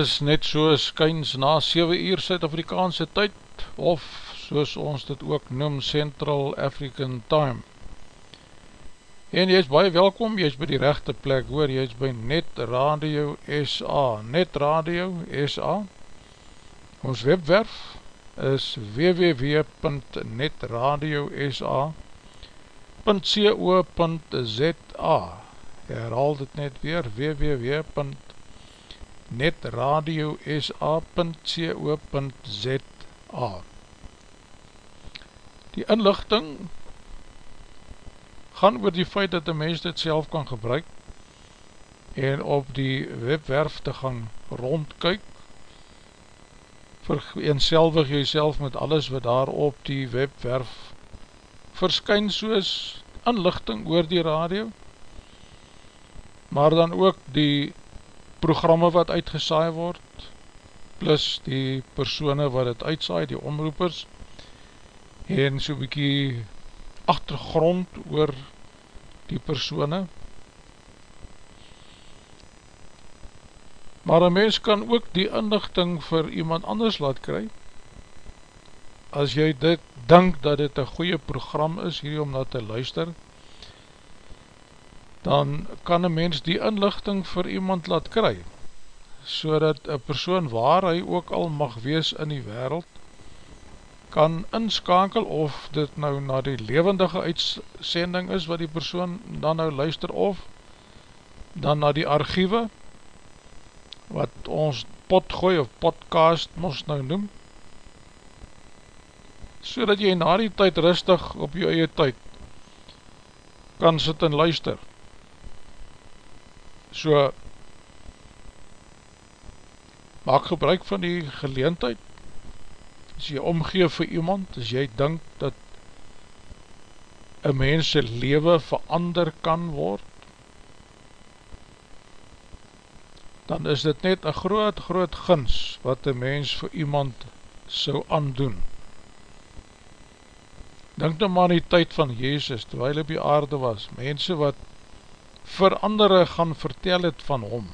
is net so skyns na 7 uur Suid-Afrikaanse tyd of soos ons dit ook noem Central African Time. En jy is baie welkom, jy is by die rechte plek hoor, jy is by Net Radio SA, Net Radio SA. Ons webwerf is www.netradiosa.co.za Herhaal dit net weer www.netradiosa.co.za netradio.sa.co.za Die inlichting gaan oor die feit dat die mens dit self kan gebruik en op die webwerf te gaan rondkyk. Vereenselwig jy self met alles wat daar op die webwerf verskyn soos inlichting oor die radio maar dan ook die programme wat uitgesaai word plus die persone wat het uitsaai, die omroepers en so bykie achtergrond oor die persone. Maar een mens kan ook die inlichting vir iemand anders laat kry as jy dit denk dat dit een goeie program is hier om na te luister dan kan een mens die inlichting vir iemand laat kry so dat een persoon waar hy ook al mag wees in die wereld kan inskakel of dit nou na die levendige uitsending is wat die persoon dan nou luister of dan na die archiewe wat ons potgooi of podcast ons nou noem so dat jy na die tyd rustig op jou eie tyd kan sit en luister so maak gebruik van die geleentheid as jy omgeef vir iemand, as jy denk dat een mense leven verander kan word, dan is dit net een groot, groot gins wat een mens vir iemand sou aandoen. Denk nou maar die tyd van Jezus, terwijl op die aarde was, mense wat vir andere gaan vertel het van hom,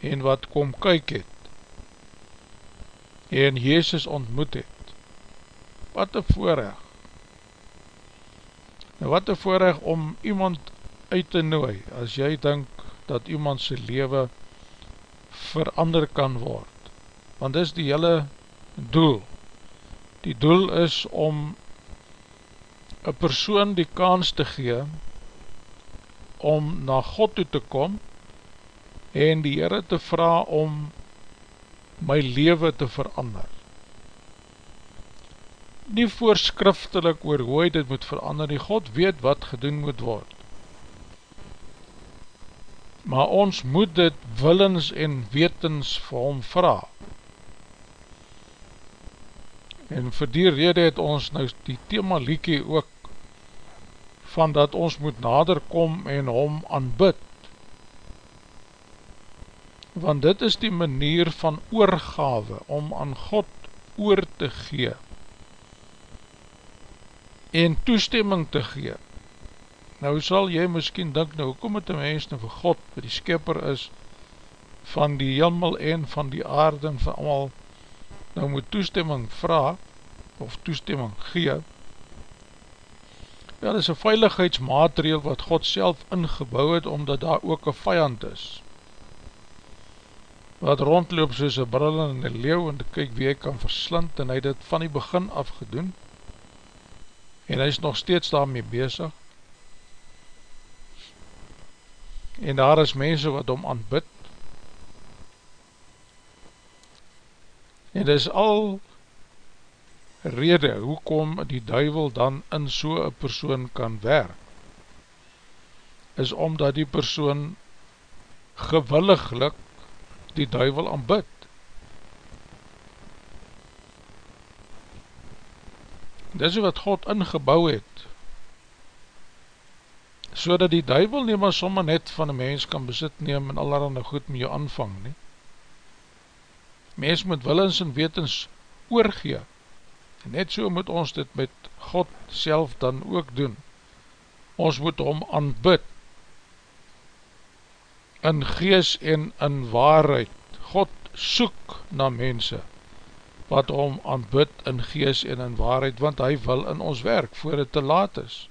en wat kom kyk het, en Jezus ontmoet het. Wat een voorrecht. Nou wat een voorrecht om iemand uit te nooi, as jy denk dat iemand sy leven verander kan word. Want dis die hele doel. Die doel is om een persoon die kans te gee om na God toe te kom en die Heere te vraag om my leven te verander. Nie voorskriftelik oor hoe hy dit moet verander, die God weet wat gedoen moet word. Maar ons moet dit willens en wetens vir hom vraag. En vir die rede het ons nou die thema liekie ook van dat ons moet nader kom en hom aanbid want dit is die manier van oorgave om aan God oor te gee en toestemming te gee. Nou sal jy miskien dink, nou hoekom het die mens nou vir God, wat die skipper is van die jimmel en van die aarde en van allemaal, nou moet toestemming vraag of toestemming gee. Ja, dit is een veiligheidsmaatregel wat God self ingebouw het, omdat daar ook een vijand is wat rondloop soos een bril en een leeuw en kyk wie hy kan verslind en hy dit van die begin af gedoen en hy is nog steeds daarmee bezig. En daar is mense wat om aanbid. En dit is al rede hoekom die duivel dan in so'n persoon kan werk is omdat die persoon gewilliglik die duivel aanbid. Dit is wat God ingebouw het, so dat die duivel nie maar sommer net van een mens kan besit neem en allerhande goed met jou aanvang nie. Mens moet willens en wetens oorgee, en net so moet ons dit met God self dan ook doen. Ons moet hom aanbid, in gees en in waarheid. God soek na mense wat om aanbid in gees en in waarheid, want hy wil in ons werk voor het te laat is.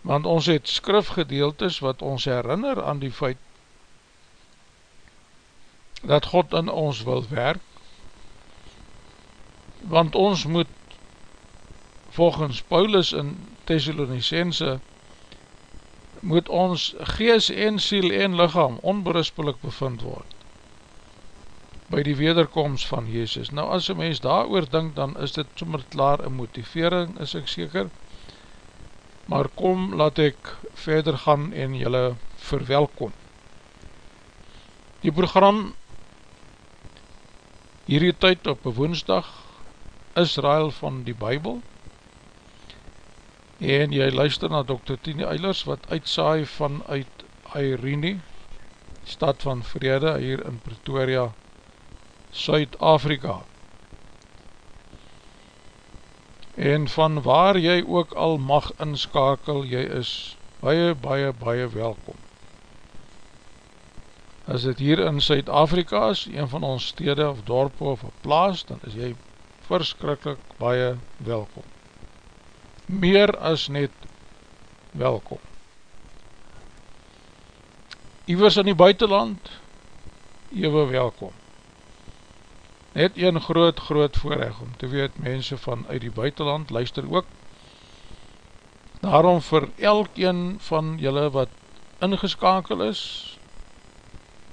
Want ons het skrifgedeeltes wat ons herinner aan die feit dat God in ons wil werk, want ons moet volgens Paulus in Thessalonicense moet ons gees en siel en lichaam onberispelik bevind word by die wederkomst van Jezus. Nou as een mens daar oor dink, dan is dit sommer klaar een motivering, is ek seker, maar kom, laat ek verder gaan en julle verwelkom. Die program hierdie tyd op woensdag, Israel van die Bijbel, en jy luister na Dr. Tini Eilers, wat uitsaai vanuit Irene, stad van Vrede, hier in Pretoria, Suid-Afrika. En van waar jy ook al mag inskakel, jy is baie, baie, baie welkom. As dit hier in Suid-Afrika is, een van ons stede of dorpe of plaas, dan is jy verskrikkelijk baie welkom. Meer as net welkom. Iwers in die buitenland, ewe welkom net een groot groot voorrecht om te weet mense van uit die buitenland luister ook daarom vir elkeen van julle wat ingeskakel is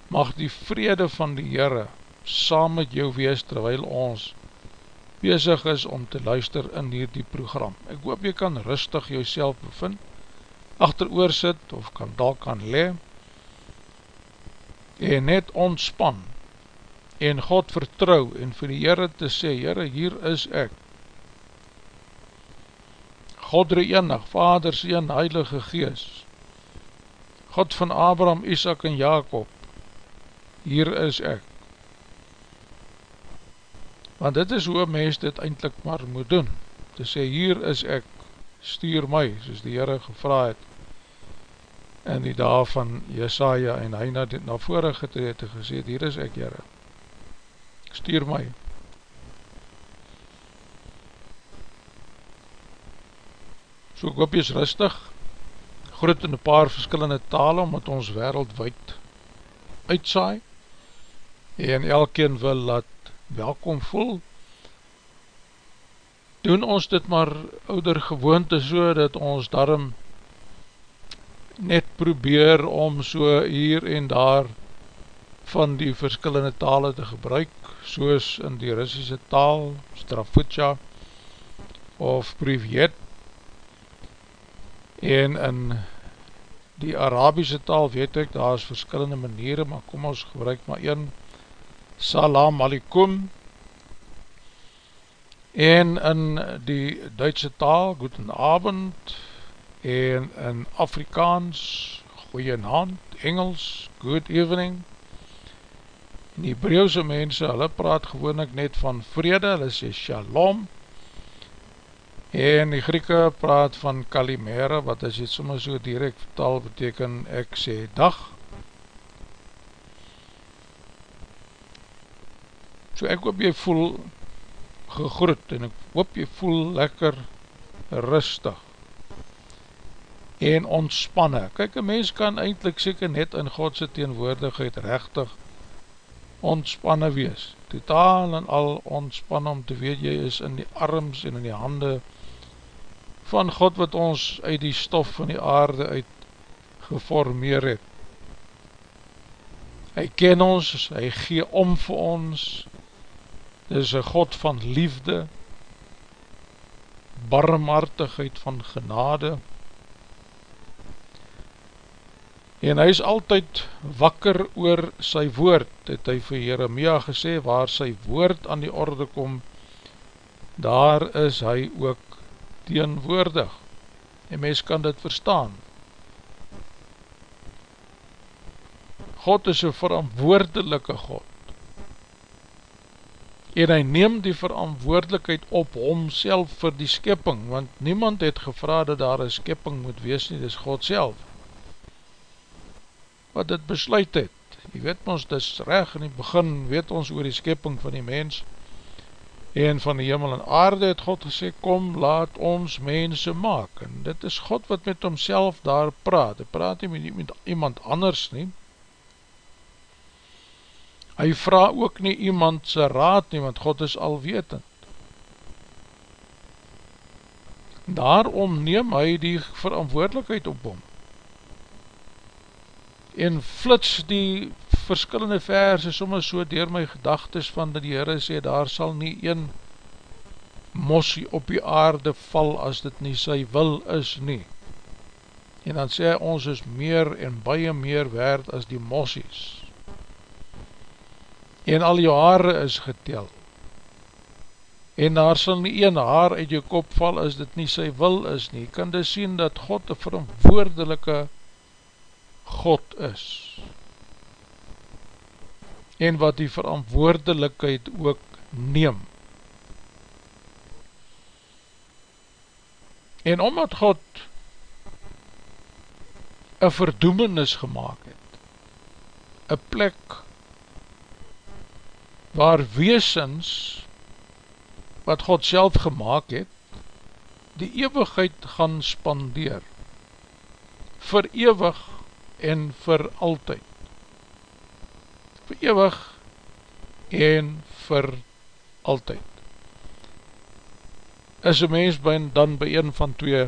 mag die vrede van die Heere saam met jou wees terwyl ons bezig is om te luister in hierdie program ek hoop jy kan rustig jou bevind achter oor sit of kan dal kan le en net ontspan en God vertrouw en vir die Heere te sê, Heere, hier is ek. God reenig, Vader, Seen, Heilige Gees, God van Abraham, Isaac en Jacob, hier is ek. Want dit is hoe mens dit eindelijk maar moet doen, te sê, hier is ek, stuur my, soos die Heere gevra het, en die dag van Jesaja, en hy na, na vorige tijd gesê, hier is ek, Heere. Stuur my. So ek hoop jy is rustig, groot in een paar verskillende tale, omdat ons wereldwijd uitsaai, en elkeen wil laat welkom voel, doen ons dit maar ouder gewoonte so, dat ons daarom net probeer om so hier en daar van die verskillende tale te gebruik, soos in die Russische taal, Strafutja of Privet, en in die Arabische taal weet ek, daar is verskillende maniere, maar kom ons gebruik maar een, Salam Alikum, en in die Duitse taal, Guten Abend, en in Afrikaans, Goeienhand, Engels, Good Evening, En die Hebreeuwse mense, hulle praat gewoon ek net van vrede, hulle sê shalom. En die Grieke praat van kalimere, wat as jy soms so direct vertaal beteken, ek sê dag. So ek hoop jy voel gegroet en ek hoop jy voel lekker rustig en ontspanne. Kijk, een mens kan eindelijk seker net in Godse teenwoordigheid rechtig ontspanne wees, totaal en al ontspanne om te weet jy is in die arms en in die hande van God wat ons uit die stof van die aarde uit geformeer het. Hy ken ons, hy gee om vir ons, is een God van liefde, barmhartigheid van genade, en hy is altyd wakker oor sy woord, het hy vir Jeremia gesê, waar sy woord aan die orde kom, daar is hy ook teenwoordig, en mens kan dit verstaan. God is een verantwoordelike God, en hy neem die verantwoordelikheid op homself vir die skepping, want niemand het gevra dat daar een skepping moet wees nie, dit is God self wat dit besluit het. Jy weet ons, dis reg in die begin, weet ons oor die skepping van die mens, en van die hemel en aarde het God gesê, kom laat ons mense maak, en dit is God wat met homself daar praat, hy praat nie met, met iemand anders nie, hy vraag ook nie iemand sy raad nie, want God is alwetend, daarom neem hy die verantwoordelikheid op hom, en flits die verskillende verse soms so dier my gedagtes van dat die Heere sê, daar sal nie een mossie op die aarde val as dit nie sy wil is nie. En dan sê ons is meer en baie meer werd as die mossies. En al jou haare is getel. En daar sal nie een haar uit jou kop val as dit nie sy wil is nie. Jy kan dus sien dat God een verantwoordelike God is. En wat die verantwoordelikheid ook neem. En omdat God een verdoemenis gemaakt het, een plek waar weesens wat God self gemaakt het, die eeuwigheid gaan spandeer, vir eeuwig en vir altyd, vir eeuwig en vir altyd. Is een mens by, dan by een van twee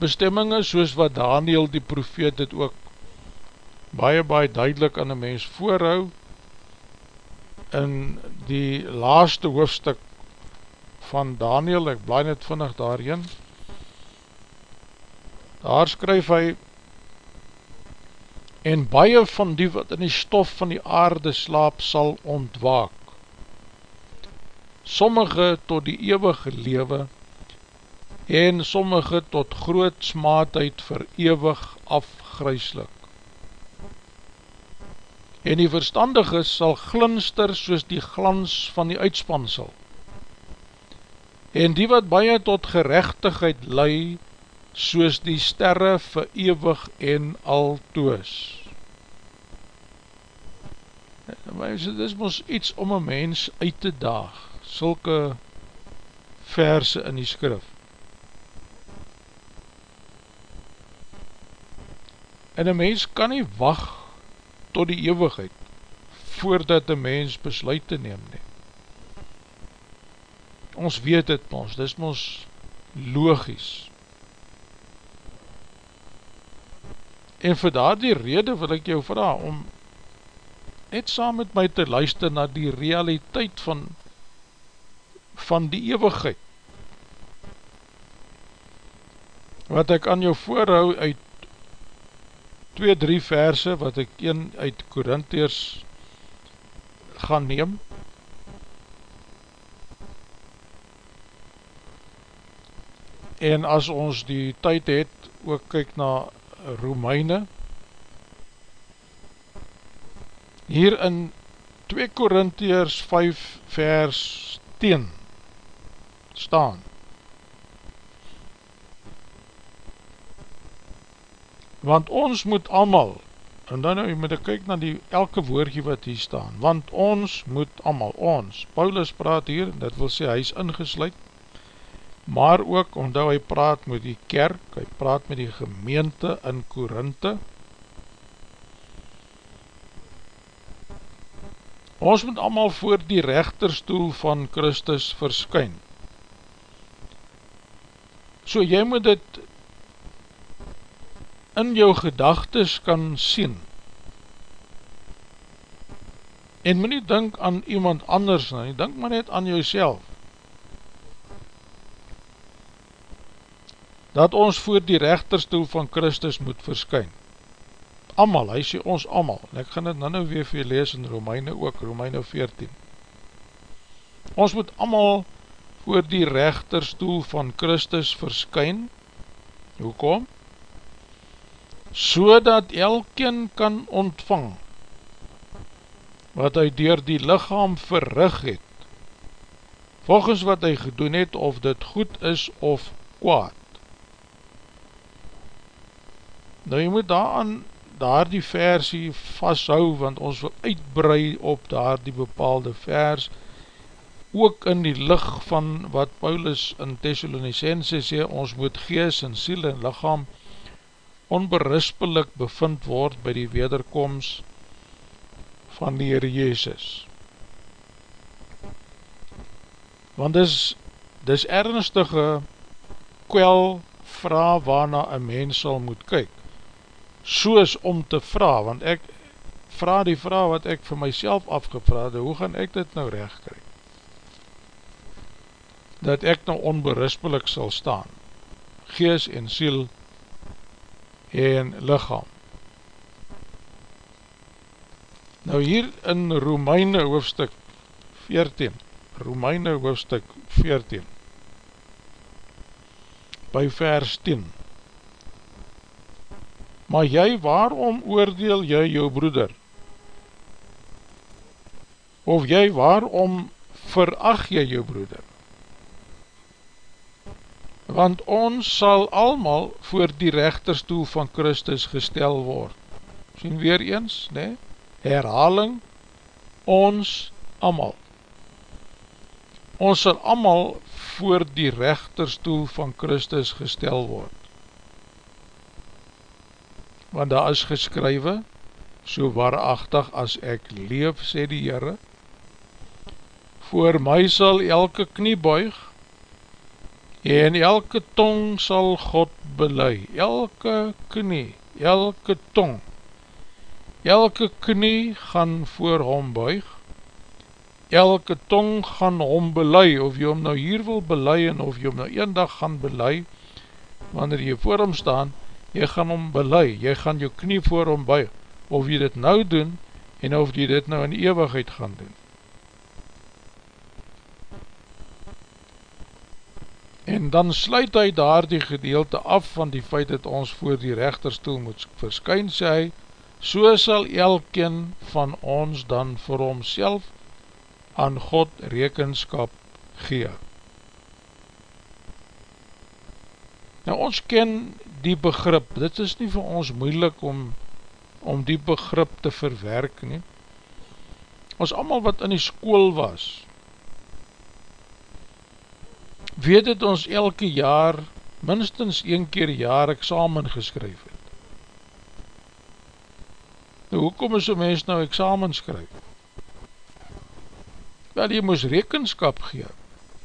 bestemminge, soos wat Daniel die profeet het ook baie baie duidelik aan een mens voorhou in die laaste hoofstuk van Daniel, ek blij net vinnig daarin daar skryf hy en baie van die wat in die stof van die aarde slaap sal ontwaak sommige tot die eeuwige lewe en sommige tot groot smaadheid vir eeuwig afgryslik. En die verstandige sal glinster soos die glans van die uitspansel. En die wat baie tot gerechtigheid lei, soos die sterre vir eeuwig en altoos. Dit is ons iets om een mens uit te daag sulke verse in die skrif. En een mens kan nie wacht tot die eeuwigheid voordat een mens besluit te neem nie. Ons weet het ons, dis ons logisch. En vir daar die rede wil ek jou vraag om net saam met my te luister na die realiteit van van die eeuwigheid. Wat ek aan jou voorhou uit 2-3 verse, wat ek een uit Korintheers gaan neem, en as ons die tyd het, ook kyk na Romeine, hier in 2 Korintheers 5 vers 10, staan. Want ons moet allemaal, en dan nou moet ek kyk na die elke woordje wat hier staan, want ons moet allemaal, ons, Paulus praat hier, dit wil sê hy is ingesluid, maar ook, omdat hy praat met die kerk, hy praat met die gemeente in Korinthe, ons moet allemaal voor die rechterstoel van Christus verskyn, So jy moet dit in jou gedagtes kan sien. En moet nie denk aan iemand anders nie, denk maar net aan jouself. Dat ons voor die rechterstoel van Christus moet verskyn. Amal, hy sê ons amal. En ek gaan dit nou weer vir jy lees in Romeine ook, Romeine 14. Ons moet amal voor die rechterstoel van Christus verskyn. Hoekom? So dat elkeen kan ontvang wat hy dier die lichaam verrig het, volgens wat hy gedoen het, of dit goed is of kwaad. Nou jy moet daaraan daar die versie vasthou, want ons wil uitbrei op daar die bepaalde vers, ook in die licht van wat Paulus in Thessalonicense sê, ons moet gees en siel en lichaam onberispelik bevind word by die wederkomst van die Heer Jezus. Want dis, dis ernstige kwel vraag waarna een mens sal moet kyk. soos om te vraag, want ek vraag die vraag wat ek vir myself afgevraag, hoe gaan ek dit nou recht kry? Dat ek nou onberispelik sal staan, gees en siel en lichaam. Nou hier in Romeine hoofstuk 14, Romeine hoofstuk 14, by vers 10, Maar jy, waarom oordeel jy jou broeder? Of jy, waarom veracht jy jou broeder? Want ons sal almal voor die rechterstoel van Christus gestel word. Sien weer eens, ne? Herhaling, ons almal. Ons sal almal voor die rechterstoel van Christus gestel word want daar is geskrywe, so waarachtig as ek leef, sê die Heere, voor my sal elke knie buig, en elke tong sal God belei, elke knie, elke tong, elke knie gaan voor hom buig, elke tong gaan hom belei, of jy hom nou hier wil belei, en of jy hom nou een dag gaan belei, wanneer jy voor hom staan, jy gaan hom belei, jy gaan jou knie voor hom buig, of jy dit nou doen, en of jy dit nou in eeuwigheid gaan doen. En dan sluit hy daar die gedeelte af van die feit dat ons voor die rechterstoel moet verskyn, sê hy, so sal elkeen van ons dan vir homself aan God rekenskap gee. Nou ons ken die begrip, dit is nie vir ons moeilik om, om die begrip te verwerk nie. Ons allemaal wat in die school was, weet het ons elke jaar, minstens een keer jaar examen geskryf het. Nou, hoekom is een mens nou examen skryf? Wel, jy moes rekenskap gee.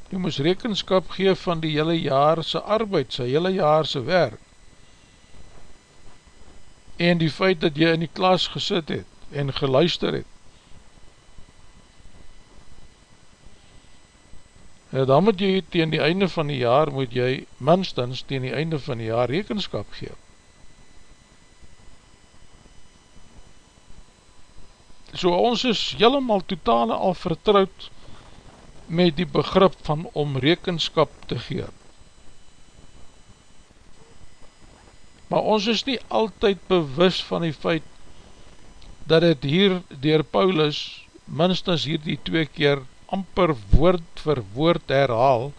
Jy moes rekenskap gee van die hele jaar sy arbeid, sy hele jaar sy werk en die feit dat jy in die klas gesit het en geluister het. En dan moet jy teen die einde van die jaar, moet jy minstens teen die einde van die jaar rekenskap geef. So ons is helemaal totaal al vertrouwd met die begrip van om rekenskap te geef. maar ons is nie altyd bewus van die feit dat het hier dier Paulus minstens hier die twee keer amper woord vir woord herhaal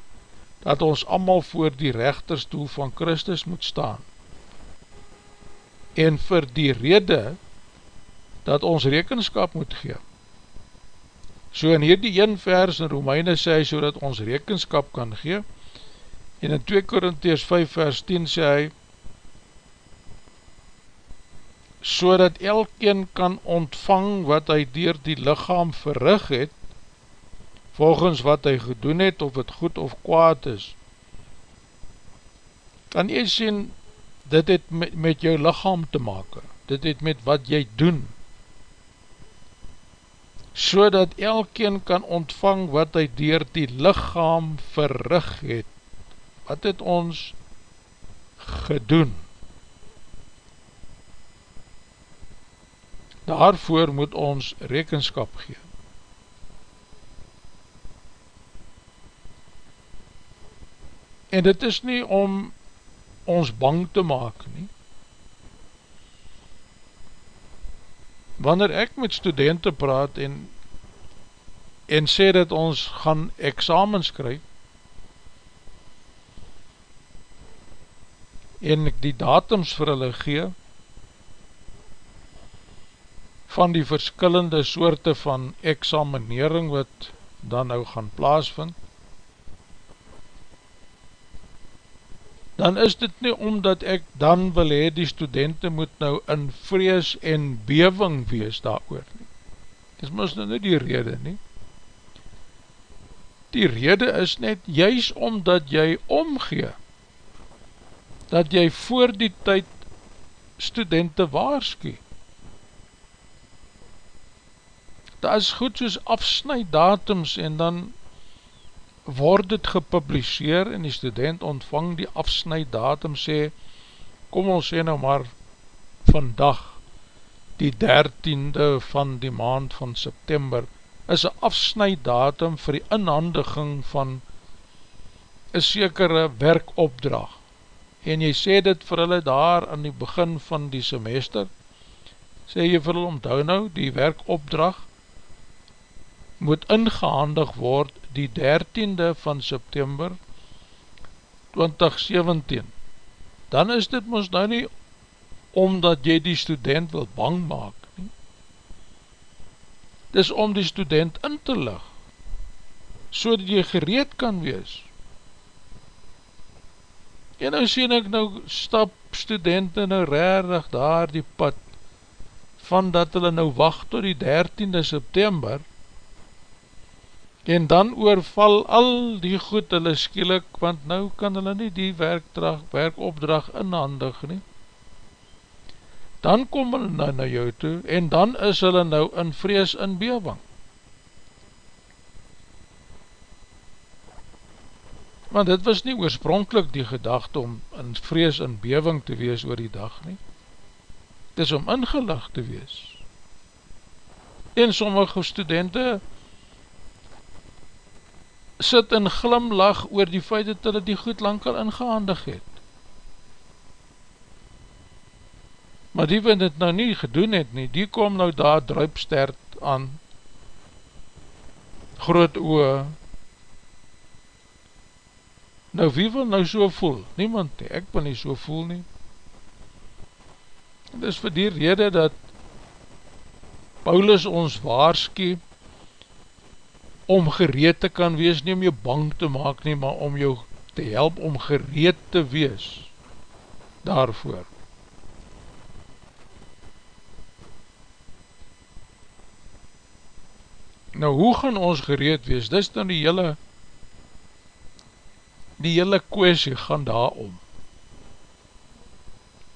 dat ons allemaal voor die rechterstoel van Christus moet staan en vir die rede dat ons rekenskap moet gee. So in hierdie een vers in Romeine sê hy so dat ons rekenskap kan gee en in 2 Korinties 5 vers 10 sê hy so dat elkeen kan ontvang wat hy dier die lichaam verrig het, volgens wat hy gedoen het, of het goed of kwaad is. Kan jy sien, dit het met, met jou lichaam te maken, dit het met wat jy doen, so dat elkeen kan ontvang wat hy dier die lichaam verrig het. Wat het ons gedoen? daarvoor moet ons rekenskap gee. En dit is nie om ons bang te maak nie. Wanneer ek met studenten praat en, en sê dat ons gaan examens skryf, en ek die datums vir hulle gee, van die verskillende soorte van examinering wat dan nou gaan plaasvind, dan is dit nie omdat ek dan wil hee die studenten moet nou in vrees en bewing wees daar oor nie. Dit is mis nou nie die rede nie. Die rede is net juist omdat jy omgee, dat jy voor die tyd studenten waarskie. Daar is goed soos afsnijdatums en dan word het gepubliseer en die student ontvang die afsnijdatum sê, kom ons sê nou maar vandag die dertiende van die maand van September is een afsnijdatum vir die inhandiging van een sekere werkopdrag. En jy sê dit vir hulle daar aan die begin van die semester? Sê jy vir hulle onthou nou die werkopdrag moet ingehandig word die dertiende van September 2017 dan is dit ons nou nie omdat jy die student wil bang maak nie. Dis om die student in te lig, so dat jy gereed kan wees. En nou sien ek nou stap studenten nou rarig daar die pad, van dat hulle nou wacht tot die 13de September, en dan oorval al die goed hulle skielik, want nou kan hulle nie die werkopdrag inhandig nie dan kom hulle nou na jou toe, en dan is hulle nou in vrees in bewang. Want dit was nie oorspronkelijk die gedachte om in vrees in bewang te wees oor die dag nie. Het is om ingelig te wees. En sommige studenten sit in glimlach oor die feit dat hulle die goed lang al ingehandig het. maar die wat dit nou nie gedoen het nie, die kom nou daar druipstert aan, groot oe, nou wie wil nou so voel? Niemand nie, ek wil nie so voel nie. Dit is vir die rede dat Paulus ons waarskie om gereed te kan wees, nie om jou bang te maak nie, maar om jou te help om gereed te wees daarvoor. Nou hoe gaan ons gereed wees? Dis dan die hele die hele kwestie gaan daar om.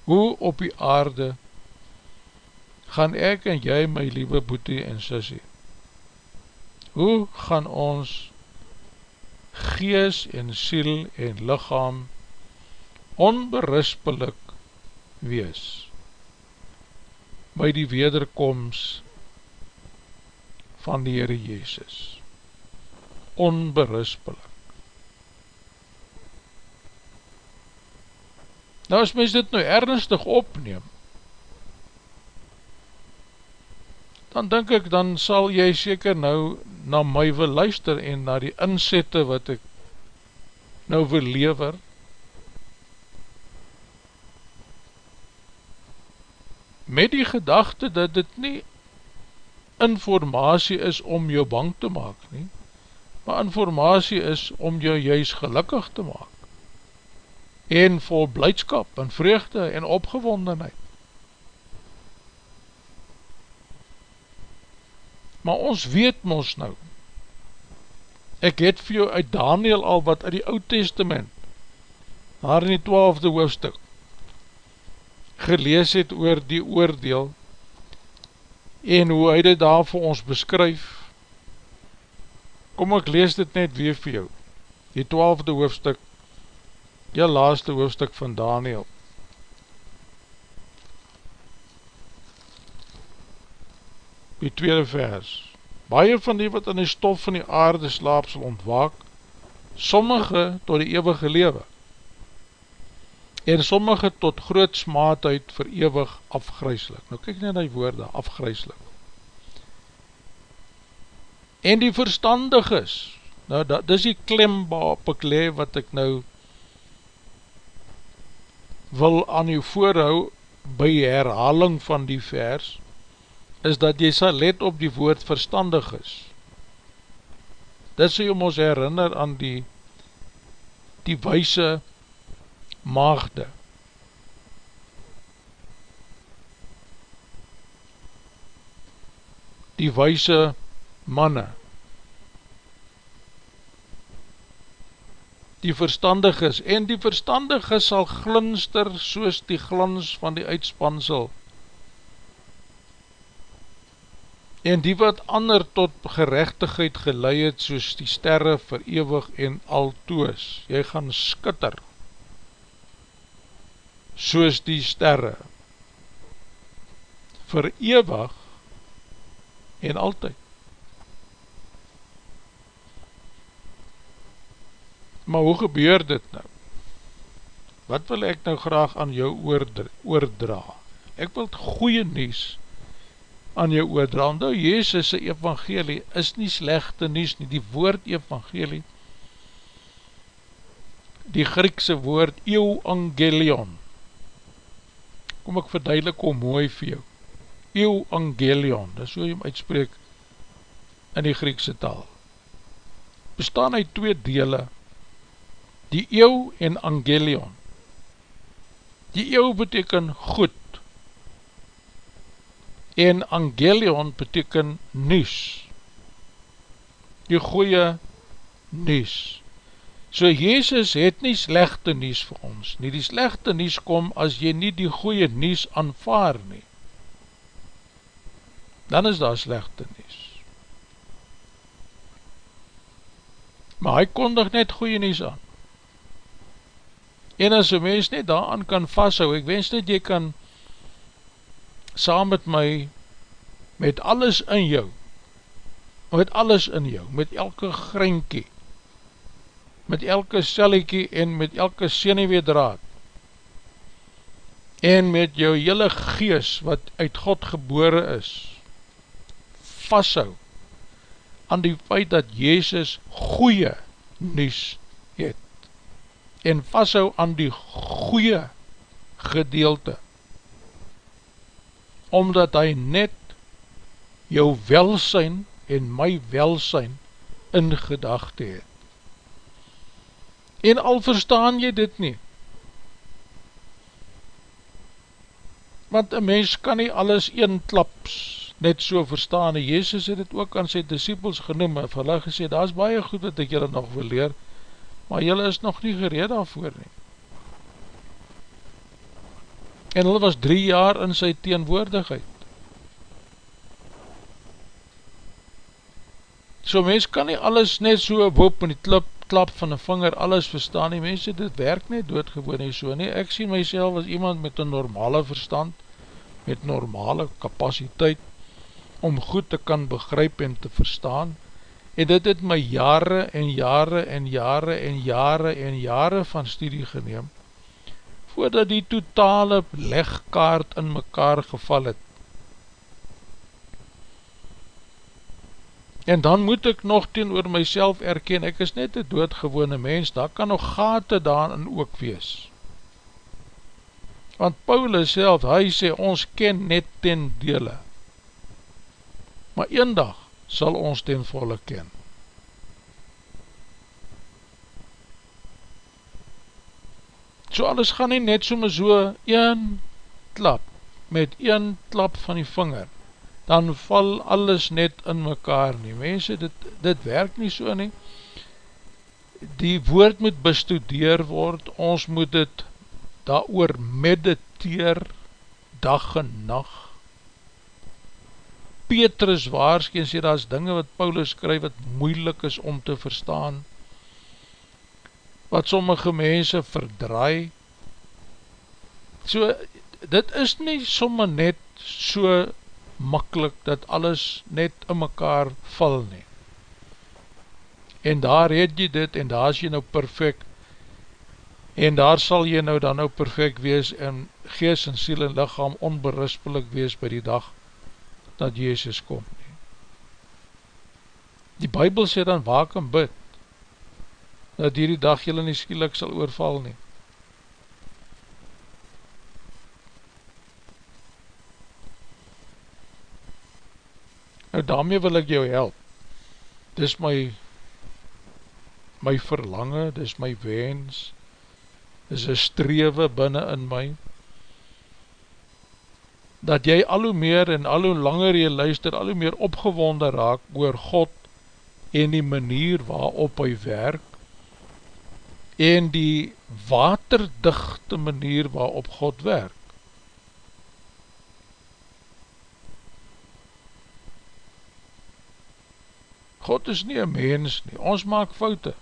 Hoe op die aarde gaan ek en jy my liewe boete en sissie? Hoe gaan ons gees en siel en lichaam onberispelik wees by die wederkomst van die Heere Jezus. Onberispelik. Nou as mens dit nou ernstig opneem, dan denk ek, dan sal jy seker nou na my wil luister en na die inzette wat ek nou wil lever, met die gedachte dat dit nie informatie is om jou bang te maak nie, maar informatie is om jou juist gelukkig te maak en vol blijdskap en vreugde en opgewondenheid. Maar ons weet ons nou, ek het vir jou uit Daniel al wat uit die oud testament, daar in die twaalfde hoofdstuk, gelees het oor die oordeel en hoe hy dit daar vir ons beskryf, kom ek lees dit net weer vir jou, die twaalfde hoofdstuk, die laaste hoofdstuk van Daniel. Die tweede vers, baie van die wat in die stof van die aarde slaap sal ontwaak, sommige tot die eeuwige lewe, en sommige tot groot smaadheid verewig afgryslik. Nou kyk net die woorde, afgryslik. En die verstandig is, nou dat is die klembapekle wat ek nou wil aan u voorhou by herhaling van die vers, is dat jy sal let op die woord verstandig is. Dit sal jy ons herinner aan die die wijse maagde. Die wijse manne. die verstandiges, en die verstandiges sal glinster soos die glans van die uitspansel, en die wat ander tot gerechtigheid gelei het, soos die sterre verewig en altoos, jy gaan skitter, soos die sterre, verewig en altyd. Maar hoe gebeur dit nou? Wat wil ek nou graag aan jou oordra? Ek wil goeie nies aan jou oordra. Nou, Jezus' evangelie is nie slechte nies nie, die woord evangelie, die Griekse woord euangelion. Kom ek verduidelik hoe mooi vir jou. Euangelion, dis hoe jy hem uitspreek in die Griekse taal. Bestaan uit twee dele, die eeuw en angelion. Die eeuw beteken goed en angelion beteken nies. Die goeie nies. So Jezus het nie slechte nies vir ons nie. Die slechte nies kom as jy nie die goeie nies aanvaar nie. Dan is daar slechte nies. Maar hy kondig net goeie nies aan. En as een mens net daaraan kan vasthou, ek wens net jy kan saam met my, met alles in jou, met alles in jou, met elke greinkie, met elke selliekie en met elke seneweedraad, en met jou hele gees wat uit God gebore is, vasthou aan die feit dat Jezus goeie nies het en vasthou aan die goeie gedeelte omdat hy net jou welsijn en my welsijn in gedachte het. En al verstaan jy dit nie, want een mens kan nie alles een klaps net so verstaan, en Jezus het het ook aan sy disciples genoem, en vir hulle gesê, daar is baie goed wat ek julle nog wil leer, maar jylle is nog nie gereed daarvoor nie. En hulle was drie jaar in sy teenwoordigheid. So mens kan nie alles net so boop in die klip, klap van die vinger, alles verstaan nie, mense, dit werk net doodgewoon nie so nie. Ek sien myself as iemand met een normale verstand, met normale kapasiteit, om goed te kan begryp en te verstaan, en dit het my jare en jare en jare en jare en jare van studie geneem, voordat die totale legkaart in mekaar geval het. En dan moet ek nog teen oor myself erken, ek is net een doodgewone mens, daar kan nog gate daarin ook wees. Want Paulus self, hy sê, ons ken net ten dele. Maar een dag sal ons ten volle ken. So alles gaan nie net so my so een klap, met een klap van die vinger, dan val alles net in mekaar nie. Mense, dit, dit werk nie so nie. Die woord moet bestudeer word, ons moet dit daar oor mediteer, dag en nacht, Petrus waarskens sê, daar is dinge wat Paulus skryf wat moeilik is om te verstaan, wat sommige mense verdraai. So, dit is nie somme net so makkelijk dat alles net in mekaar val nie. En daar het jy dit en daar is jy nou perfect en daar sal jy nou dan nou perfect wees en gees en siel en lichaam onberispelik wees by die dag dat Jezus kom nie. Die Bijbel sê dan waak en bid, dat hierdie dag jylle nie skielik sal oorval nie. Nou daarmee wil ek jou help. Dis my my verlange, dis my wens, dis een strewe binnen in my, dat jy al hoe meer en al hoe langer jy luister, al hoe meer opgewonde raak oor God en die manier waarop hy werk en die waterdigte manier waarop God werk. God is nie een mens nie, ons maak foute.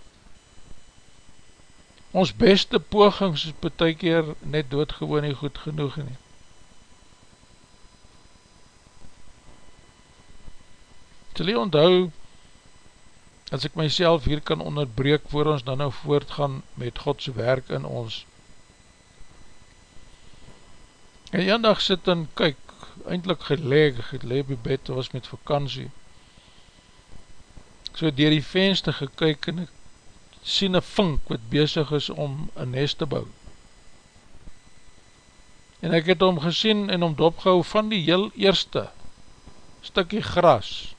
Ons beste pogings is betek keer net doodgewoon nie goed genoeg nie. Sal jy onthou, as ek myself hier kan onderbreek voor ons dan nou voortgaan met Godse werk in ons. En een dag sit en kyk, eindelijk geleg, geleg die bed, was met vakantie. So dier die venster gekyk en ek sien een vink wat bezig is om een nest te bou. En ek het om gesien en om dopgehou van die heel eerste stikkie gras,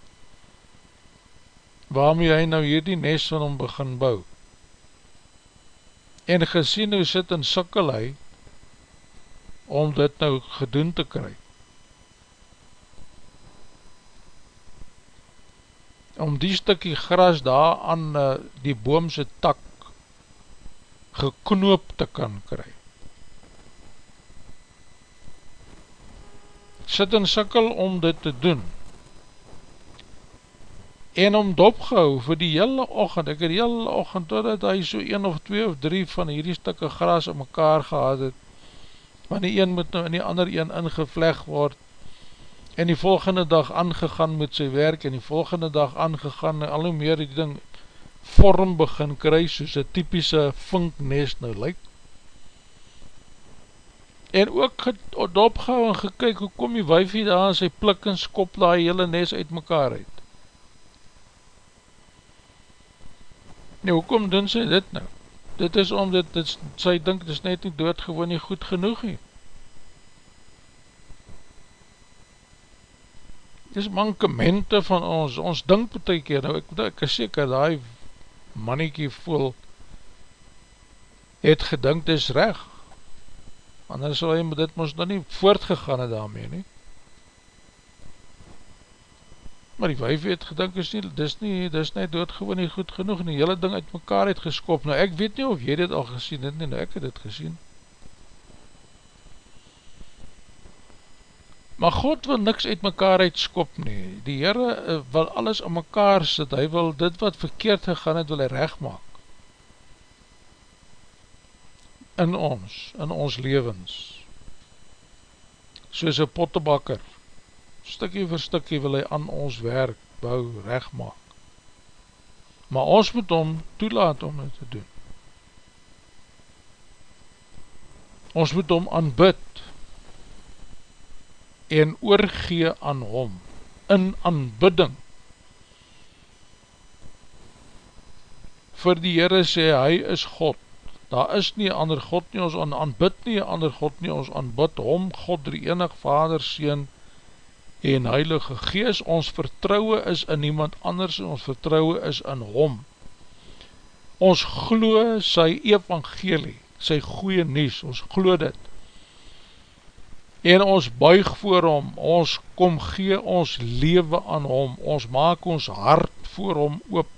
waarmee hy nou hier die nest van hom begin bou. En gesien hoe sit en sikkel hy, om dit nou gedoen te kry. Om die stukkie gras daar aan uh, die boomse tak geknoop te kan kry. Sit en sikkel om dit te doen en om dopgehou vir die hele ochend, ek het die hele ochend totdat hy so 1 of 2 of 3 van hierdie stikke gras in mekaar gehad het, want die een moet nou in die ander een ingevleg word, en die volgende dag aangegaan met sy werk, en die volgende dag aangegaan, en al hoe meer die ding vorm begin kry, soos een typische vinknest nou lyk, en ook dopgehou en gekyk, hoe kom die wijfie daar en sy plik en skop daar hele nest uit mekaar uit, Nee, hoekom doen sy dit nou? Dit is omdat dit, sy dink dit is net nie doodgewoon nie goed genoeg nie. Dit is mankemente van ons, ons dink betek keer, nou ek, ek is seker die mannetjie voel, het gedink dit is recht, anders sal hy dit ons dan nie voortgegaan het daarmee nie. Maar die wijf het gedink, is nie, dis nie, dis nie doodgewoon nie goed genoeg, en die hele ding uit mekaar het geskop. Nou ek weet nie of jy dit al gesien het, nie, nou ek het dit gesien. Maar God wil niks uit mekaar uitskop nie. Die Heere eh, wil alles aan mekaar sit, hy wil dit wat verkeerd gegaan het, wil hy recht maak. In ons, in ons levens. Soos een pottebakker stikkie vir stikkie wil hy aan ons werk bou, recht maak. Maar ons moet om toelaat om dit te doen. Ons moet om aanbid en oorgee aan hom in aanbidding. Voor die Heere sê, hy is God. Daar is nie ander God nie, ons aanbid nie ander God nie, ons aanbid hom, God, die enig Vader, Seen, en Heilige Gees, ons vertrouwe is in niemand anders, ons vertrouwe is in Hom. Ons glo sy evangelie, sy goeie nies, ons glo dit. En ons buig voor Hom, ons kom gee ons leven aan Hom, ons maak ons hart voor Hom oop,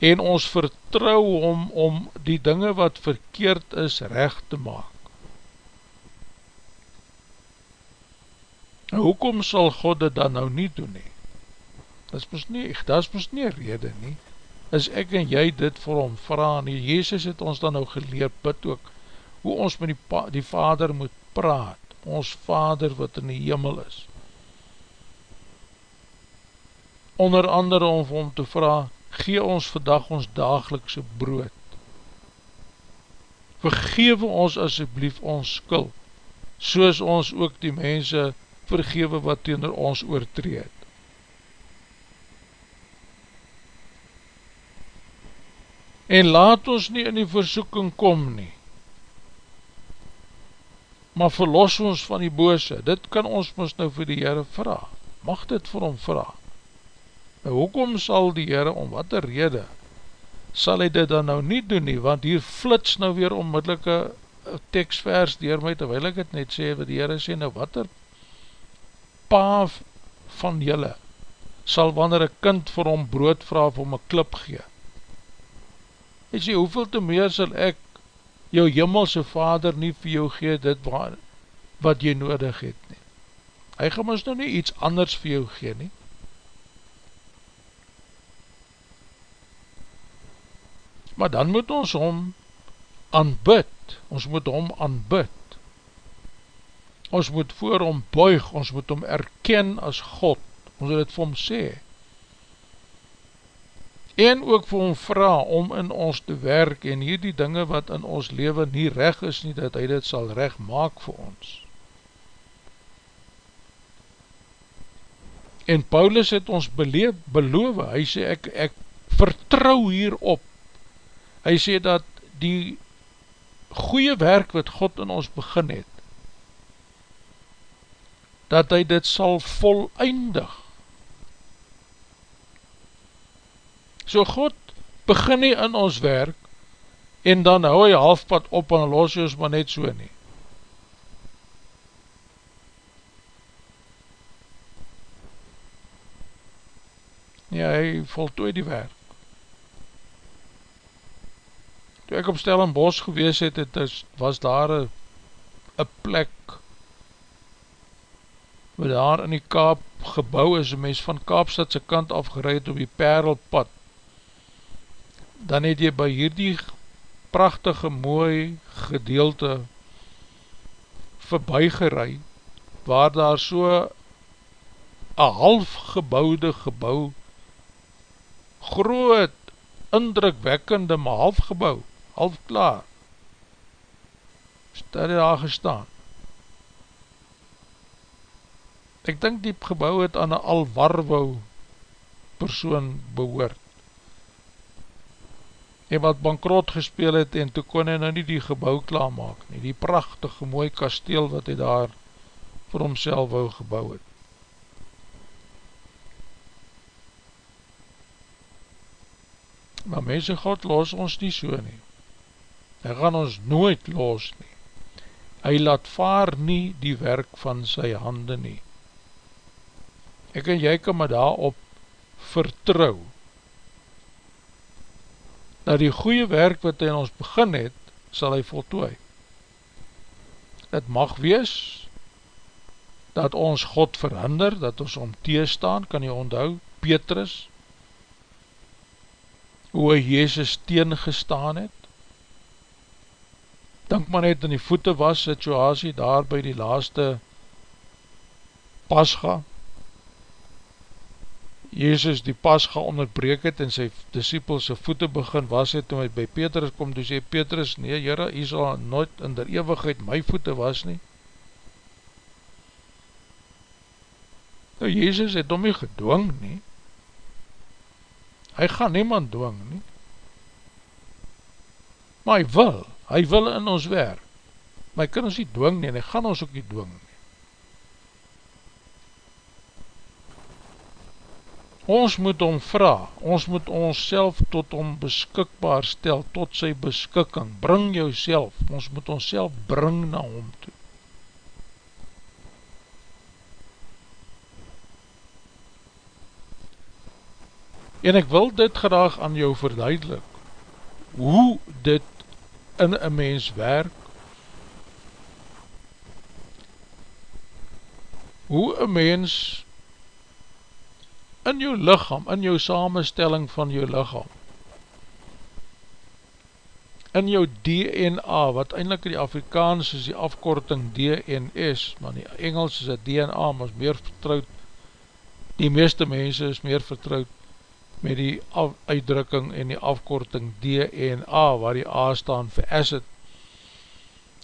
en ons vertrouw Hom om die dinge wat verkeerd is recht te maak. Nou, hoekom sal God dit dan nou nie doen nie? Dat is nie, dat is nie rede nie. Is ek en jy dit vir hom vraag nie? Jezus het ons dan nou geleer, bid ook, hoe ons met die, die vader moet praat, ons vader wat in die hemel is. Onder andere om vir hom te vraag, gee ons vandag ons dagelikse brood. Vergewe ons asjeblief ons skuld, soos ons ook die mense vergewe wat teenoor ons oortreed. En laat ons nie in die versoeking kom nie, maar verlos ons van die bose, dit kan ons ons nou vir die Heere vraag, mag dit vir hom vraag. Nou hoekom sal die Heere, om wat er rede, sal hy dit dan nou nie doen nie, want hier flits nou weer onmiddellike tekstvers dier my, terwijl ek het net sê, wat die Heere sê, nou wat er pa van julle sal wanneer een kind vir hom brood vraag hom een klip gee. Hy sê, hoeveel te meer sal ek jou jimmelse vader nie vir jou gee dit wat, wat jy nodig het nie. Hy gaan ons nou nie iets anders vir jou gee nie. Maar dan moet ons hom aanbid, ons moet hom aanbid. Ons moet voor hom buig, ons moet hom erken as God, ons moet het vir hom sê en ook vir hom vraag om in ons te werk en hier die dinge wat in ons leven nie reg is nie, dat hy dit sal reg maak vir ons. En Paulus het ons beleef, beloof, hy sê ek, ek vertrouw hierop. Hy sê dat die goeie werk wat God in ons begin het, dat hy dit sal voleindig. So God begin nie in ons werk en dan hou hy halfpad op en los jy ons maar net so nie. Ja, hy voltooi die werk. Toe ek op stel in bos gewees het, het is, was daar een plek waar daar in die kaap gebouw is, een mens van Kaapstadse kant afgereid op die perelpad. Dan het jy by hierdie prachtige mooi gedeelte voorbijgerei waar daar so een half gebouwde gebouw groot indrukwekkende maar half gebouw half klaar stel daar gestaan ek dink die gebouw het aan een alwarwou persoon behoort en wat bankrot gespeel het en toe kon hy nou nie die gebouw klaarmaak nie, die prachtige mooi kasteel wat hy daar vir homself wou gebouw het. Maar mense God los ons nie so nie. Hy gaan ons nooit los nie. Hy laat vaar nie die werk van sy hande nie. Ek en jy kan my daarop vertrouw dat die goeie werk wat hy in ons begin het, sal hy voltooi. Het mag wees, dat ons God verhinder, dat ons om teestaan, kan jy onthou, Petrus, hoe hy Jezus teengestaan het, Dink maar net in die voete was situasie daar by die laaste pasga Jezus die pas gaan onderbreek het en sy disciples sy voete begin was het toen hy by Petrus kom, toe sê Petrus, nee jyre, hy sal nooit in der eeuwigheid my voete was nie. Nou Jezus het om nie gedwong nie, hy gaan niemand dwing nie, maar hy wil, hy wil in ons werk, maar hy kan ons nie dwing nie, en hy gaan ons ook nie dwing nie. Ons moet om vraag, ons moet ons self tot om beskikbaar stel, tot sy beskikking, bring jou self, ons moet ons self bring na hom toe. En ek wil dit graag aan jou verduidelik, hoe dit in een mens werk, hoe een mens in jou lichaam, in jou samenstelling van jou lichaam, in jou DNA, wat eindelijk in die Afrikaans is die afkorting DNS, maar in die Engels is het DNA, maar is meer vertrouwd, die meeste mense is meer vertrouwd met die uitdrukking en die afkorting DNA, waar die A staan vir acid,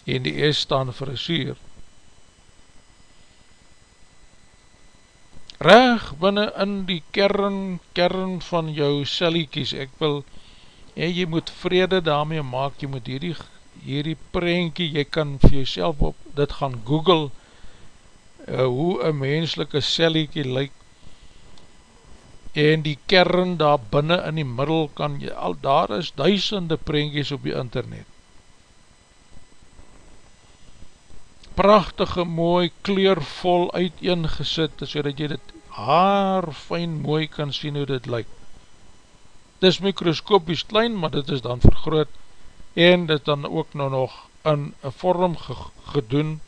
en die S staan vir suur, reg binnen in die kern, kern van jou celliekies, ek wil, en jy moet vrede daarmee maak, jy moet hierdie, hierdie prentjie, jy kan vir jouself op dit gaan google, uh, hoe een menselike celliekie lyk, en die kern daar binnen in die middel kan jy, al daar is duisende prentjies op die internet, prachtige mooi kleurvol uiteengesit so dat jy dit haar fijn mooi kan sien hoe dit lyk dis mikroskopies klein, maar dit is dan vergroot, en dit dan ook nou nog in een vorm ge gedoen,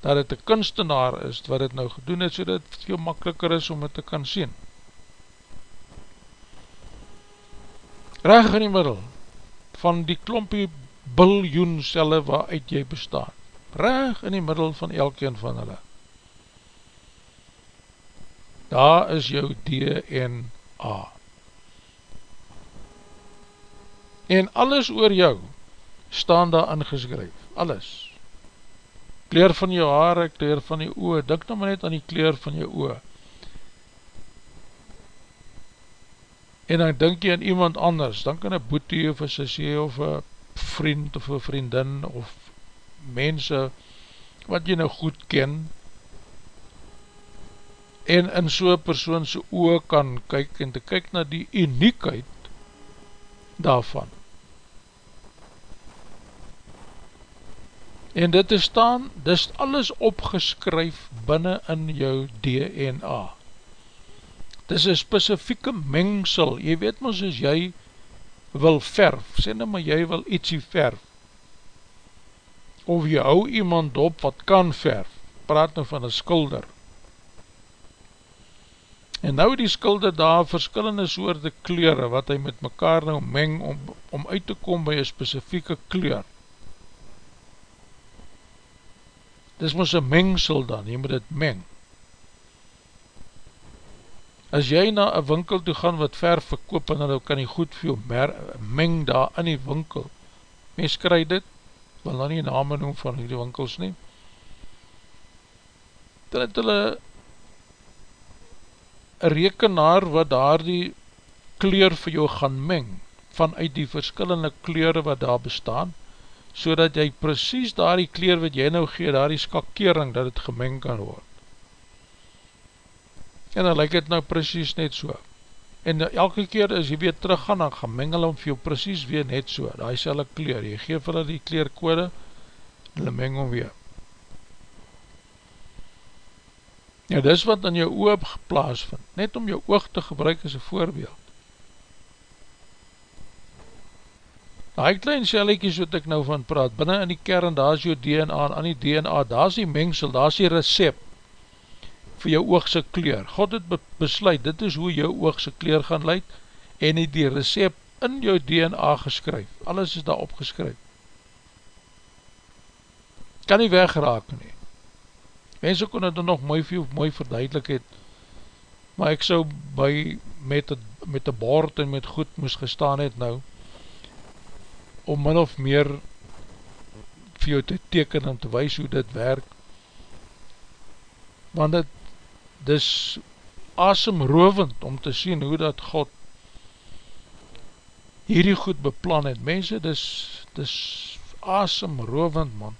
dat het een kunstenaar is, wat het nou gedoen het, so dat het veel makkeliker is om het te kan sien. Reg in die middel, van die klompie biljoen celle waaruit jy bestaan, reg in die middel van elkeen van hulle, daar is jou DNA. En alles oor jou staan daar ingeskryf, alles. Kleur van jou haare, kleur van jou oor, dink nou maar net aan die kleur van jou oor. En dan dink jy aan iemand anders, dan kan een boete of een sissie of een vriend of een vriendin of mense wat jy nou goed ken, en in so'n persoon sy oog kan kyk en te kyk na die uniekheid daarvan. En dit is staan, dit is alles opgeskryf binnen in jou DNA. Dit is een specifieke mengsel, jy weet mys as jy wil verf, sê nou maar jy wil ietsie verf, of jy hou iemand op wat kan verf, praat nou van een skulder, En nou die skulde daar verskillende soorte kleure wat hy met mekaar nou meng om, om uit te kom by een specifieke kleur. Dis moes een mengsel dan, jy moet het meng. As jy na een winkel toe gaan wat verf verkoop en dan kan jy goed veel meng daar in die winkel. Mens krij dit, wil dan nie name noem van die winkels nie. Dan het hulle een rekenaar wat daar die kleur vir jou gaan meng, vanuit die verskillende kleure wat daar bestaan, so dat jy precies daar die kleur wat jy nou gee, daar die skakering, dat het gemeng kan word. En dan lyk het nou precies net so. En elke keer as jy weer terug gaan, dan gaan mengel om vir jou precies weer net so, daar is alle kleur, jy geef hulle die kleurkode, hulle meng om weer. Ja, dis wat in jou oog geplaas vind, net om jou oog te gebruik as een voorbeeld. Die klein celletjies wat ek nou van praat, binnen in die kern, daar is jou DNA, en aan die DNA, daar is die mengsel, daar is die recept vir jou oogse kleur. God het besluit, dit is hoe jou oogse kleur gaan leid, en het die recept in jou DNA geskryf. Alles is daar opgeskryf. Kan nie wegraak nie. Mense kon het nog mooi veel mooi verduidelik het, maar ek so by met die, met die bord en met goed moes gestaan het nou, om min of meer vir jou te teken en te wees hoe dit werk, want het dis asemrovend om te sien hoe dat God hierdie goed beplan het. Mense, dis, dis asemrovend man.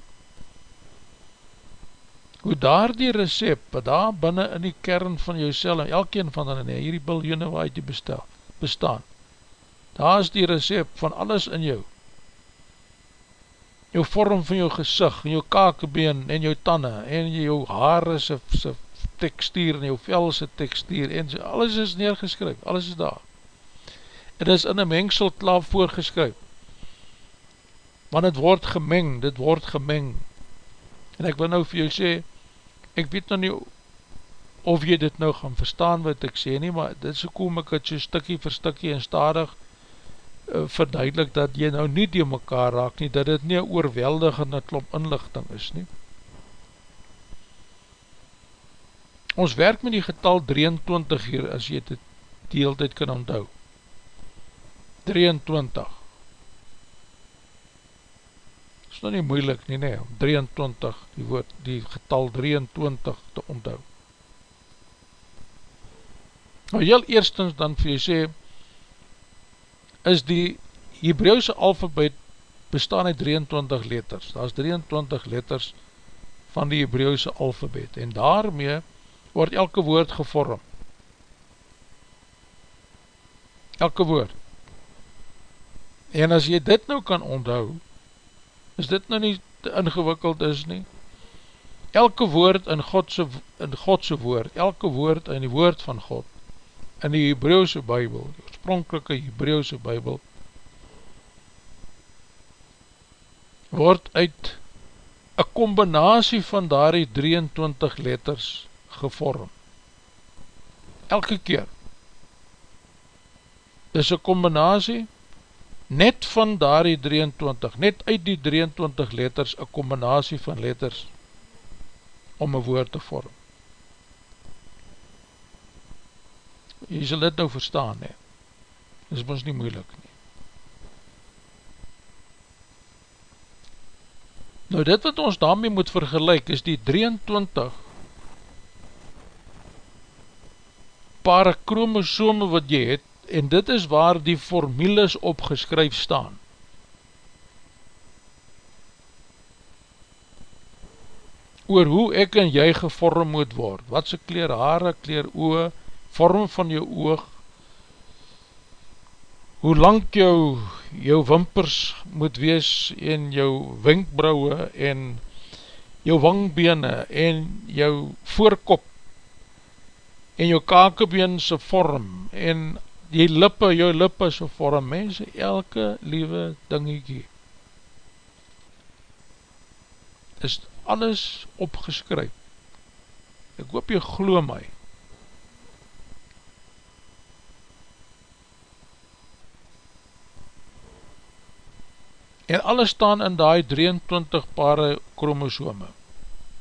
Hoe daar die recept, wat daar binnen in die kern van jou cel, en elkeen van hulle, nee, hierdie biljoene waar jy bestel, bestaan, daar is die recept van alles in jou, jou vorm van jou gezicht, en jou kakebeen, en jou tanden, en jou haare se, se tekstuur, en jou velse tekstuur, en so, alles is neergeskryf, alles is daar, en is in een mengsel klaar voorgeskryf, want het word gemeng, dit word gemeng, en ek wil nou vir jou sê, ek weet nou nie of jy dit nou gaan verstaan wat ek sê nie, maar dit is kom ek het so stikkie vir stikkie en stadig uh, verduidelik dat jy nou nie die mekaar raak nie, dat dit nie een oorweldigende klomp inlichting is nie. Ons werk met die getal 23 hier, as jy dit die hele tijd kan onthou. 23 is nou nie moeilik nie, nee, 23, die woord, die getal 23 te onthou. Nou heel eerstens dan vir jy sê, is die Hebreeuwse alfabet bestaan uit 23 letters, daar is 23 letters van die Hebreeuwse alfabet, en daarmee word elke woord gevorm. Elke woord. En as jy dit nou kan onthou, is dit nou nie te ingewikkeld is nie? Elke woord in Godse, in Godse woord, elke woord in die woord van God, in die Hebreeuwse Bijbel, die oorspronkelike Hebreeuwse bybel word uit een combinatie van daardie 23 letters gevorm. Elke keer. Dis een combinatie net van daardie 23, net uit die 23 letters, een combinatie van letters om een woord te vorm. Jy sal dit nou verstaan, he. Dit is ons nie moeilik nie. Nou dit wat ons daarmee moet vergelijk is die 23 pare chromosome wat jy het en dit is waar die formules opgeskryf staan. Oor hoe ek en jy gevorm moet word, wat se kleer haare, kleer oe, vorm van jou oog, hoe lang jou, jou wimpers moet wees en jou wenkbrauwe en jou wangbene en jou voorkop en jou kakebeense vorm en die lippe, jou lippe so vorm, mense, elke liewe dingiekie is alles opgeskryf. Ek hoop jy glo my. En alles staan in die 23 pare chromosome.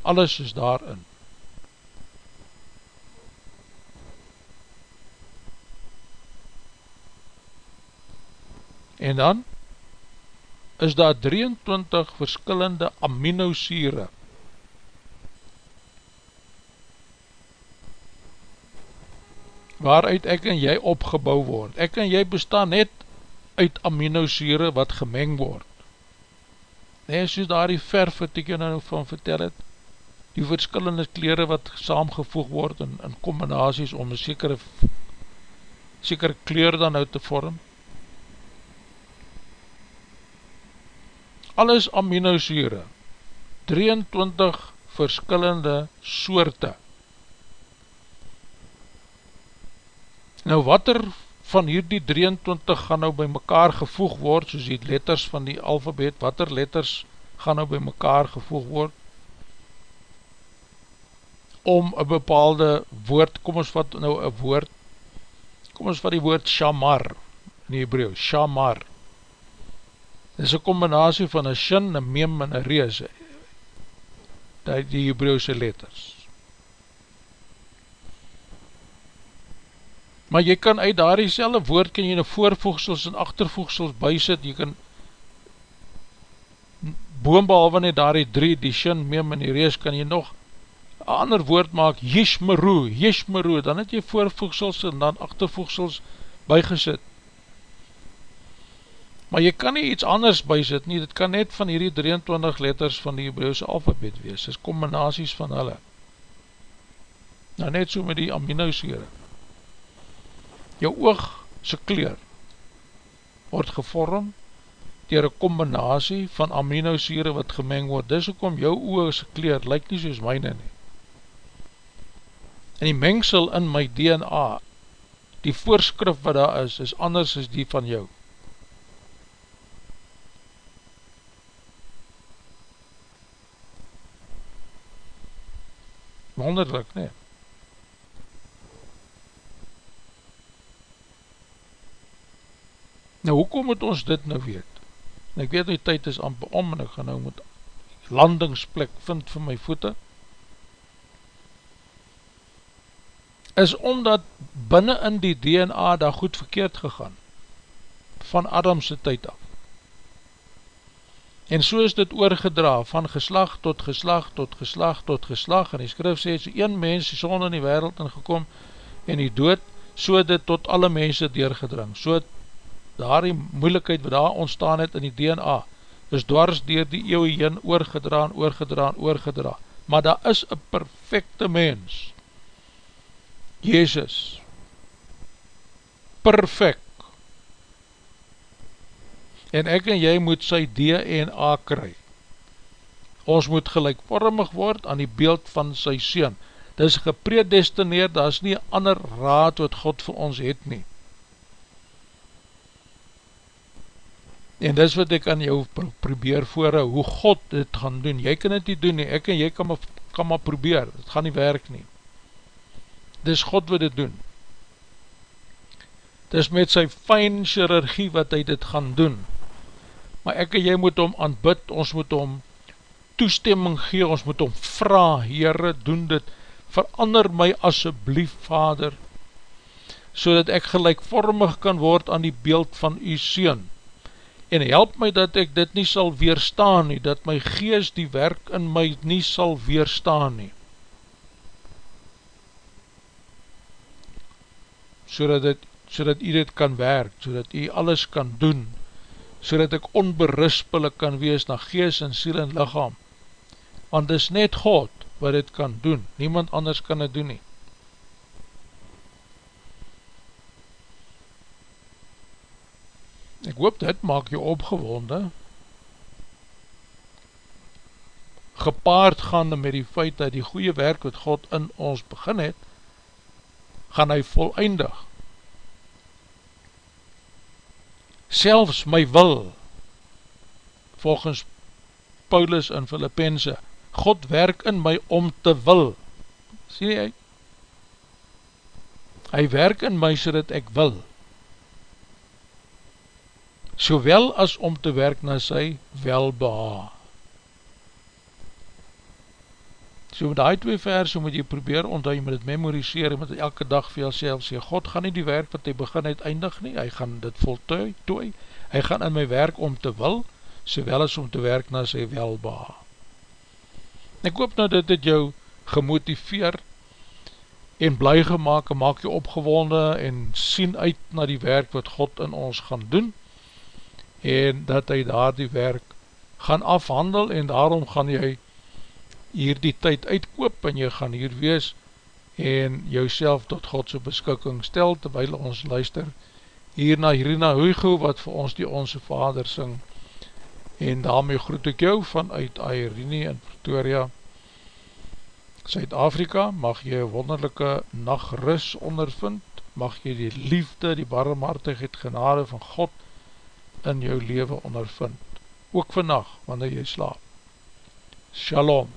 Alles is daarin. En dan is daar 23 verskillende aminosure. Waaruit ek en jy opgebouw word. Ek en jy bestaan net uit aminosure wat gemeng word. Nee, soos daar die verf wat ek nou van vertel het, die verskillende kleren wat saamgevoeg word in, in combinaties om een sekere, sekere kleur dan nou te vorm, alles aminosure, 23 verskillende soorte. Nou wat er van hierdie 23 gaan nou by mekaar gevoeg word, soos die letters van die alfabet, wat er letters gaan nou by mekaar gevoeg word, om een bepaalde woord, kom ons vat nou een woord, kom ons vat die woord shamar, in die Hebraeus, shamar, is een combinatie van een shin, een mem en een rees, die, die Hebrauwse letters. Maar jy kan uit daar die woord, kan jy in voorvoegsels en achtervoegsels bysit, jy kan boombehalwe net daar die drie, die shin, mem en die rees, kan jy nog een ander woord maak, yishmeru, yishmeru, dan het jy voorvoegsels en dan achtervoegsels bygesit maar jy kan nie iets anders bysit nie, dit kan net van hierdie 23 letters van die Hebrauwse alfabet wees, dit is combinaties van hulle. Nou net so met die aminosure. Jou oog se kleur word gevorm dier een combinatie van aminosure wat gemeng word, dis ook om jou oog se kleur lyk nie soos myne nie. En die mengsel in my DNA, die voorskrif wat daar is, is anders as die van jou. Wonderlik nie. Nou, hoekom moet ons dit nou weet? En ek weet die tyd is amper om en ek gaan nou met landingsplek vind vir my voete. Is omdat binnen in die DNA daar goed verkeerd gegaan. Van Adamse tyd af. En so is dit oorgedra van geslag tot geslag tot geslag tot geslag en die skrif sê, so een mens die son in die wereld ingekom en die dood, so dit tot alle mense deurgedring. So daar die moeilikheid wat daar ontstaan het in die DNA, is dwars dier die eeuwe heen oorgedra en oorgedra en oorgedra. Maar daar is een perfecte mens, Jezus, perfect, en ek en jy moet sy DNA kry. Ons moet gelijkvormig word aan die beeld van sy Seen. Dit is gepredestineerd, daar is nie ander raad wat God vir ons het nie. En dis wat ek aan jou pro probeer voorhou, hoe God dit gaan doen. Jy kan dit nie doen nie, ek en jy kan maar, kan maar probeer, het gaan nie werk nie. Dis God wat dit doen. Dis met sy fijn chirurgie wat hy dit gaan doen. Maar ek en jy moet om aanbid, ons moet om toestemming gee, ons moet om vraag, Heere, doen dit, verander my asseblief, Vader, so dat ek gelijkvormig kan word aan die beeld van u Seen, en help my dat ek dit nie sal weerstaan nie, dat my gees die werk in my nie sal weerstaan nie. So dat, het, so dat u dit kan werk, so dat u alles kan doen, so dat ek onberispelik kan wees na gees en siel en lichaam. Want dis net God wat dit kan doen, niemand anders kan dit doen nie. Ek hoop dit maak jou opgewonde, gepaard gaande met die feit dat die goeie werk wat God in ons begin het, gaan hy volleindig. Selfs my wil, volgens Paulus in Filippense, God werk in my om te wil. Sien jy? Hy werk in my so dat ek wil sowel as om te werk na sy welbeha. So met die twee verse moet jy probeer onthou, jy moet het memoriseer, jy moet elke dag vir jyself sê, God gaan nie die werk wat hy begin uiteindig nie, hy gaan dit voltooi, tooi, hy gaan in my werk om te wil, sowel as om te werk na sy welbeha. Ek hoop nou dat dit jou gemotiveer en bly gemaakt en maak jou opgewonde en sien uit na die werk wat God in ons gaan doen, en dat hy daar die werk gaan afhandel en daarom gaan jy hier die tyd uitkoop en jy gaan hier wees en jouself tot Godse beskikking stel terwijl ons luister hier na Hirina Huigo wat vir ons die Onse Vader sing. En daarmee groet ek jou vanuit Airene in Pretoria Suid-Afrika. Mag jy wonderlijke nachtrus ondervind. Mag jy die liefde, die barmhartigheid, genade van God in jou leven ondervind, ook vannacht, wanneer jy slaap. Shalom,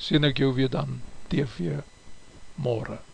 sien ek jou weer dan, TV, morgen.